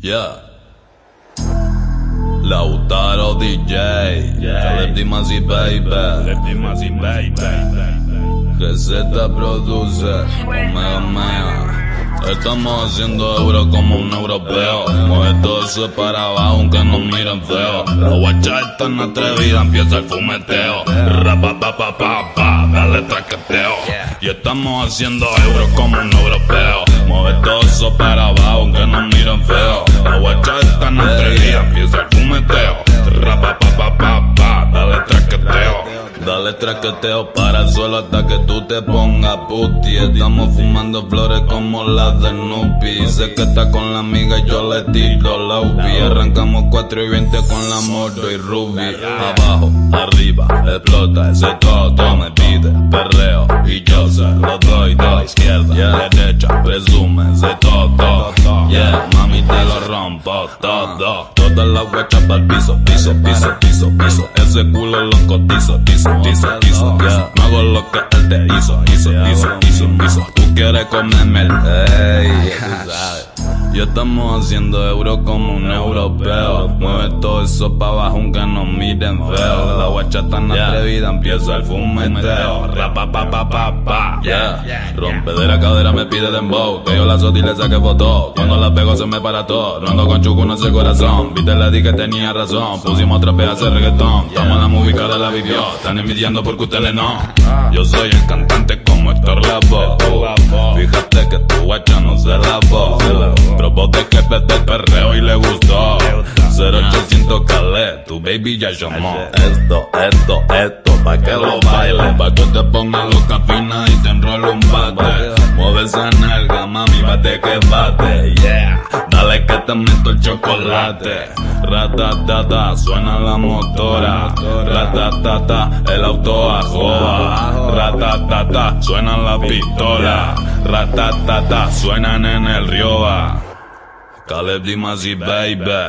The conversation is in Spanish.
Yeah. Lautaro DJ. Caleb Dimasi Baby. Dimasi Baby. Receta produce. Omega Omega. Estamos haciendo euro como un europeo. Mueve todo eso para abajo aunque nos miren feo. La guacha están atrevida, empieza el fumeteo. Rapa pa pa pa pa, dale traqueteo. Y estamos haciendo euro como un europeo. Empieza el fumeteo. Rapa pa pa pa pa, dale traqueteo. Dale traqueteo para el suelo hasta que tú te pongas puti. Estamos fumando flores como las de Nupi. Sé que está con la amiga, yo le tiro la UBI. Arrancamos 4 y 20 con la moto y Ruby. Abajo, arriba, explota ese todo. Me pide perreo y yo se lo doy de todo. Todas las huechas para el piso, piso, piso, piso, piso. Ese culo lo cotizo, tizo, tizo, tizo. No hago lo que él te hizo, hizo, hizo, hizo, hizo. Tú quieres comerme el ey, tú sabes. Y estamos haciendo euro como un europeo. Mueve todo eso pa' abajo aunque nos miren feo. La guacha tan atrevida, empieza el fumeteo. Rapa pa pa pa pa. Yeah. Rompe de la cadera, me pide dembow. Que yo la soto y le saque foto. Cuando la pego se me para todo. No ando con chuco, no sé corazón. Viste, le di que tenía razón. Pusimos otra vez a hacer reggaetón. Estamos la movie de la vivió. Están envidiando porque ustedes no. Yo soy el cantante como Héctor Lavoe. Fíjate que tu guacha no se lavó. El perreo y le gustó. 0800 Calé, tu baby ya llamó. Esto, esto, esto, pa' que lo baile. Pa' que te ponga loca fina y te enrolle un bate. Mueve esa nalga, mami, bate que bate. Yeah, dale que te meto el chocolate. Ratatata, suena la motora. Ratatata, el auto ajoa. Ratatata, suena la pistola. Ratatata, suenan en el Rioa. კალებდი მაზი ბაიბა